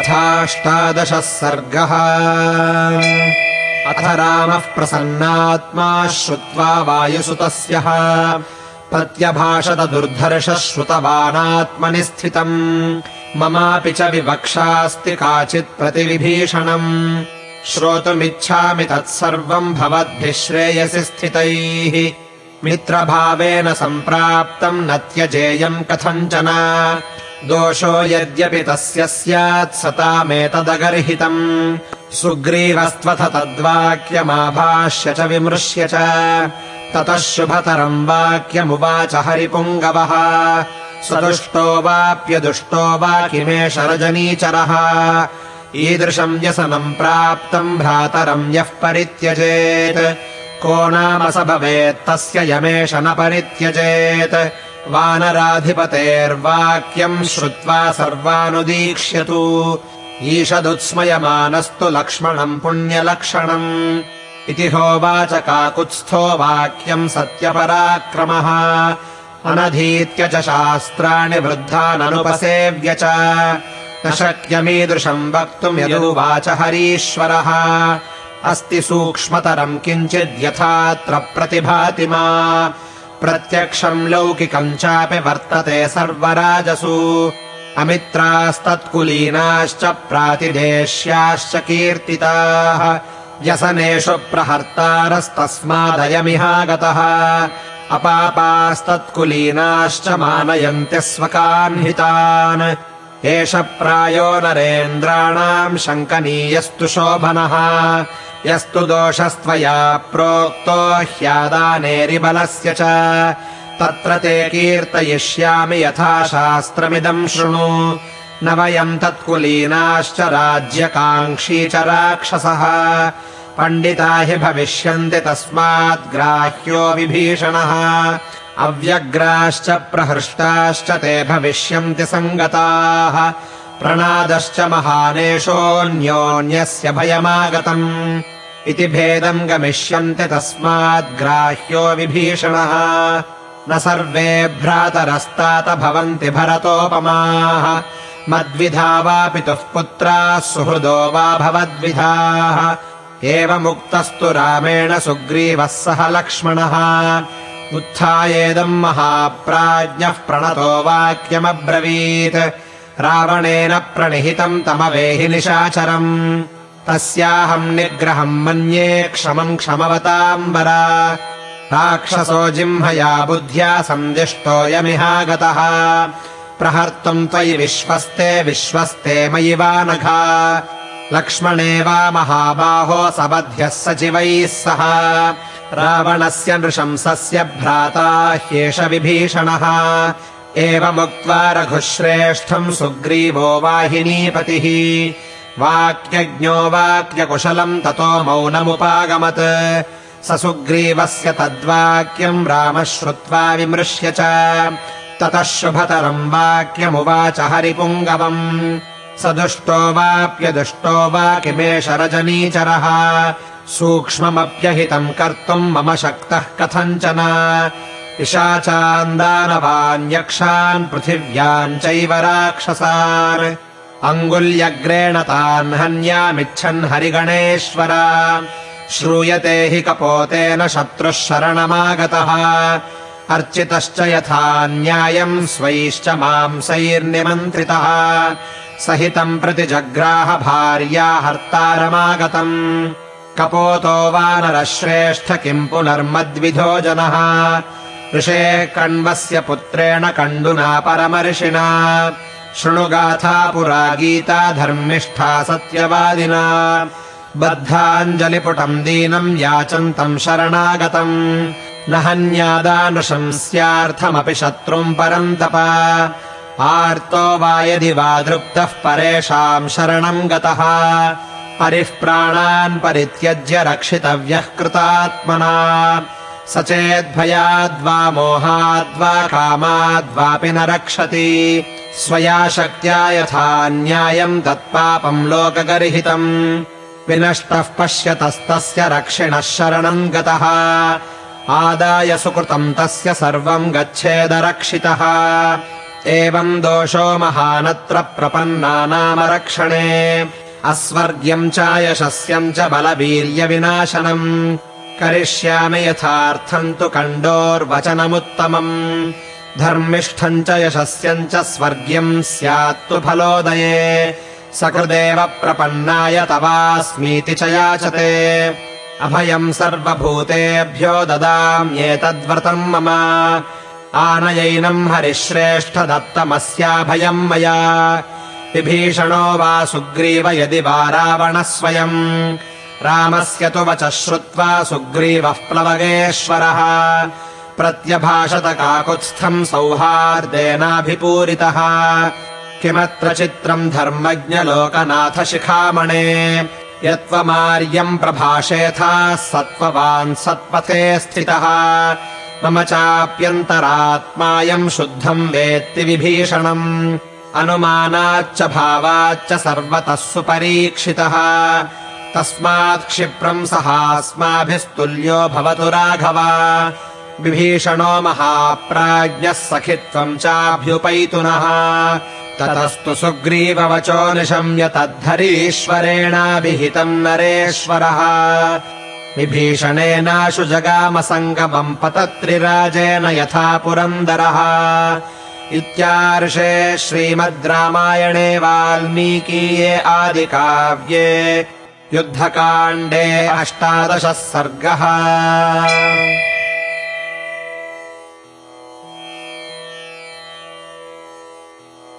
अथाष्टादशः सर्गः। अथ रामः प्रसन्नात्मा श्रुत्वा वायुसुतस्य। प्रत्यभाषत दुर्धर्षः श्रुतवानात्मनि स्थितम्। ममापि च विवक्षास्ति काचित् प्रतिविभीषणम्। श्रोतुमिच्छामि तत्सर्वम् भवद्भिः श्रेयसि स्थितैः। मित्रभावेन सम्प्राप्तम् न त्यजेयम् कथञ्चन दोषो यद्यपि तस्य स्यात् सतामेतदगर्हितम् सुग्रीवस्त्वथ तद्वाक्यमाभाष्य च विमृश्य च। ततः शुभतरम् वाक्यमुवाच हरिपुङ्गवः। स्वदुष्टो वाप्यदुष्टो वा किमेष रजनीचरः ईदृशम् व्यसनम् प्राप्तम् भ्रातरम् यः परित्यजेत्। को नाम स भवेत्तस्य यमेष न परित्यजेत् वानराधिपतेर्वाक्यम् श्रुत्वा सर्वानुदीक्ष्यतु। ईषदुत्स्मयमानस्तु लक्ष्मणम् पुण्यलक्षणम्। इति होवाच काकुत्स्थो वाक्यम् सत्यपराक्रमः। अनधीत्य च शास्त्राणि वृद्धाननुपसेव्य च। न शक्यमीदृशम् वक्तुम् यदुवाच हरीश्वरः। अस्ति सूक्ष्मतरम् किञ्चिद्यथात्र प्रतिभाति मा प्रत्यक्षम् लौकिकम् चापि वर्तते सर्वराजसु। अमित्रास्तत्कुलीनाश्च प्रातिदेश्याश्च कीर्तिताः। व्यसनेषु प्रहर्तारस्तस्मादयमिहागतः। अपापास्तत्कुलीनाश्च मानयन्त्यः स्वकान्हितान् एष प्रायो नरेन्द्राणाम् शङ्कनीयस्तु शोभनः। यस्तु दोषस्त्वया प्रोक्तो ह्यादानेरिबलस्य च। तत्र ते कीर्तयिष्यामि यथा शास्त्रमिदम् शृणु। न वयम् तत्कुलीनाश्च राज्यकाङ्क्षी च राक्षसः। पण्डिता हि भविष्यन्ति तस्माद्ग्राह्यो विभीषणः अव्यग्राश्च प्रहृष्टाश्च ते भविष्यन्ति सङ्गताः। प्रणादश्च महानेशोऽन्योन्यस्य भयमागतम्। इति भेदम् गमिष्यन्ति तस्माद्ग्राह्यो विभीषणः। न सर्वे भ्रातरस्तात भवन्ति भरतोपमाः। मद्विधा वा पितुः पुत्राः सुहृदो वा भवद्विधाः। एवमुक्तस्तु रामेण सुग्रीवः सह लक्ष्मणः उत्थायेदम् महाप्राज्ञः प्रणतो वाक्यमब्रवीत्। रावणेन प्रणिहितम् तमवेहि निशाचरम्। तस्याहम् निग्रहम् मन्ये क्षमम् क्षमवताम्बरा। राक्षसो जिह्मया बुद्ध्या सन्दिष्टोऽयमिहागतः प्रहर्तुम् त्वयि विश्वस्ते विश्वस्ते मयि वा नघा लक्ष्मणे वा महाबाहो सबध्यः सचिवैः सह। रावणस्य नृशंसस्य भ्राता ह्येष विभीषणः एवमुक्त्वा रघुश्रेष्ठम् सुग्रीवो वाहिनीपतिः। वाक्यज्ञो वाक्यकुशलम् ततो मौनमुपागमत्। स सुग्रीवस्य तद्वाक्यम् रामः श्रुत्वा विमृश्य च। ततः शुभतरम् वाक्यमुवाच हरिपुङ्गवम् स दुष्टो वाप्यदुष्टो वा किमेष रजनीचरः सूक्ष्ममप्यहितम् कर्तुम् मम शक्तः कथञ्चन। इषाचान्दानवान्यक्षान् पृथिव्याम् चैव राक्षसान्। अङ्गुल्यग्रेण तान् हन्यामिच्छन् हरिगणेश्वर। श्रूयते हि कपोतेन शत्रुः शरणमागतः अर्चितश्च यथा न्यायम् स्वैश्च मांसैर्निमन्त्रितः। सहितम् प्रति जग्राह भार्या हर्तारमागतम्। कपोतो वानरश्रेष्ठ किम् पुनर्मद्विधो जनः। ऋषे कण्वस्य पुत्रेण कण्डुना परमर्षिणा। शृणुगाथा पुरा गीता धर्मिष्ठा सत्यवादिना। बद्धाञ्जलिपुटम् दीनम् याचन्तम् शरणागतम् न हन्यादानुशंस्यार्थमपि शत्रुम् परन्तप आर्तो वा यदि वा दृप्तः परेषाम् शरणम् गतः। हरिः प्राणान् परित्यज्य रक्षितव्यः कृतात्मना। स चेद्भयाद्वा मोहाद्वा कामाद्वापि न रक्षति। स्वया शक्त्या यथा न्यायम् तत्पापम् लोकगर्हितम्। विनष्टः पश्यतस्तस्य रक्षिणः शरणम् गतः आदाय सुकृतम् तस्य सर्वम् गच्छेदरक्षितः। एवम् दोषो महानत्र प्रपन्नानामरक्षणे। अस्वर्ग्यम् च यशस्यम् च बलवीर्यविनाशनम्। करिष्यामि यथार्थम् तु कण्डोर्वचनमुत्तमम्। धर्मिष्ठम् च यशस्यम् च स्वर्ग्यम् स्यात्तु फलोदये। सकृदेव प्रपन्नाय तवास्मीति च याचते अभयम् सर्वभूतेभ्यो ददाम्येतद्व्रतम् मम। आनयैनम् हरिश्रेष्ठ दत्तमस्याभयम् मया। विभीषणो वा सुग्रीव यदि वा रावणः स्वयम्। रामस्य तु वचः श्रुत्वा सुग्रीवः प्लवगेश्वरः। प्रत्यभाषत काकुत्स्थम् सौहार्देनाभिपूरितः। किमत्र चित्रम् धर्मज्ञलोकनाथशिखामणे यत्त्वमार्यम् प्रभाषेथाः सत्त्ववान् सत्पथे स्थितः। मम चाप्यन्तरात्मायम् शुद्धम् वेत्ति विभीषणम्। अनुमानाच्च भावाच्च सर्वतः सुपरीक्षितः। तस्मात् क्षिप्रम् सहास्माभिस्तुल्यो भवतु राघव। विभीषणो महाप्राज्ञः सखित्वम् चाभ्युपैतुनः ततस्तु सुग्रीववचो निशम्य तद्धरीश्वरेणाभिहितम् नरेश्वरः। विभीषणेनाशु जगामसङ्गमम् पतत्रिराजेन यथा पुरन्दरः। इत्यार्षे श्रीमद् रामायणे वाल्मीकीये आदिकाव्ये युद्धकाण्डे अष्टादशः सर्गः